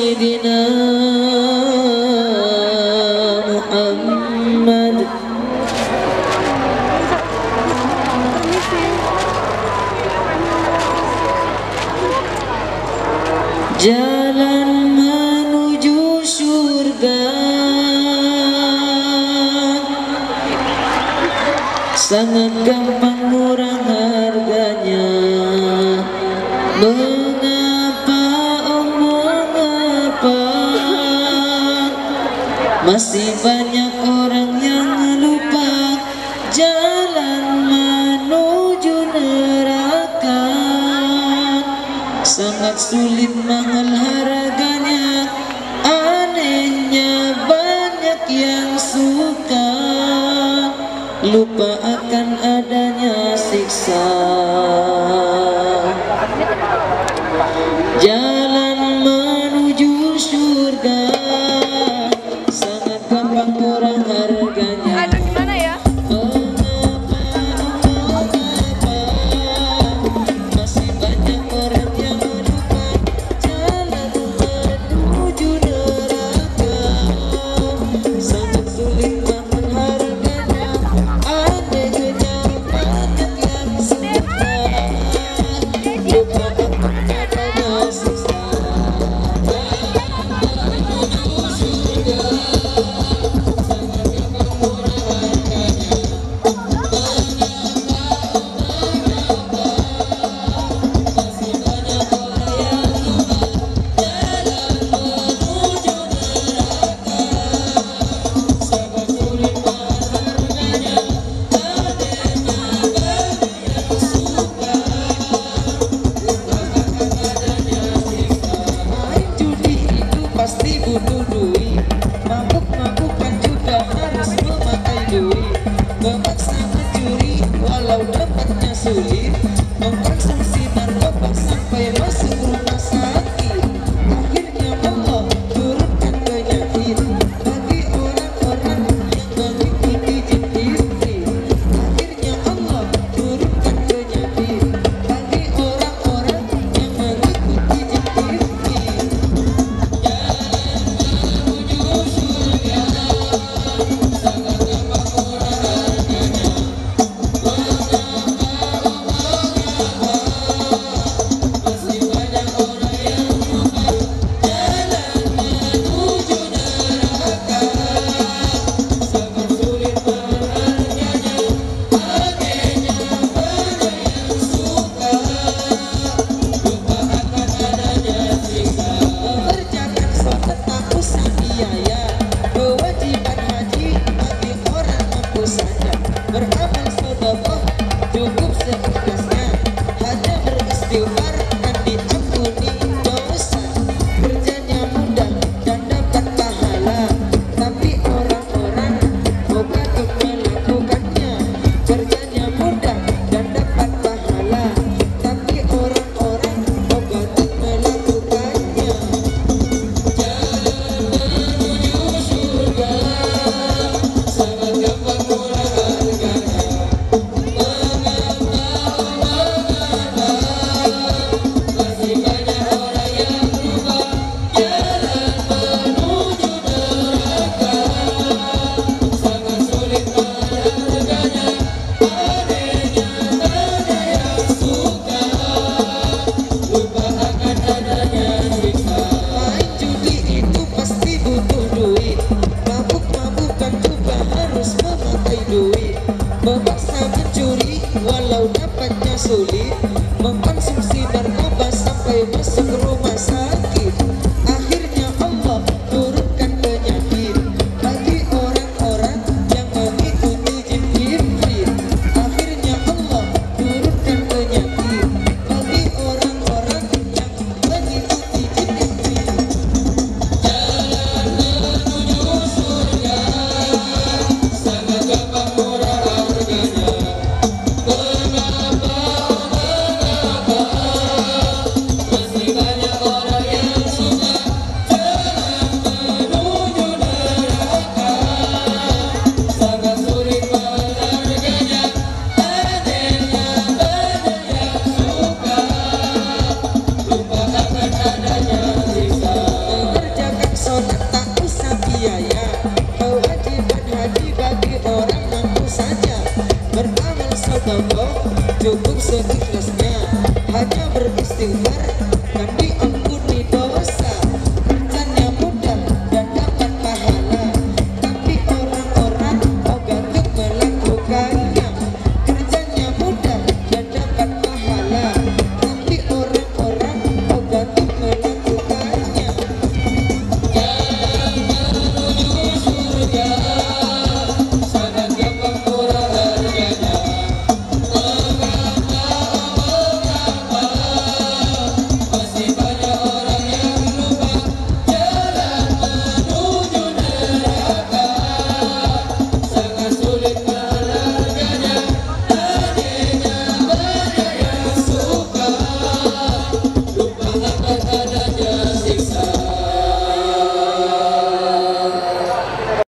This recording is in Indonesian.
سيدنا محمد. Jalan menuju surga Sangat gampang murah harganya Masih banyak orang yang lupa Jalan menuju neraka. Sangat sulit mahal harganya Anehnya banyak yang suka. Lupa akan adanya siksa sulit Memperang narkoba sampai masuk rumah. Memaksa mencuri walau dapatnya sulit Mem сердце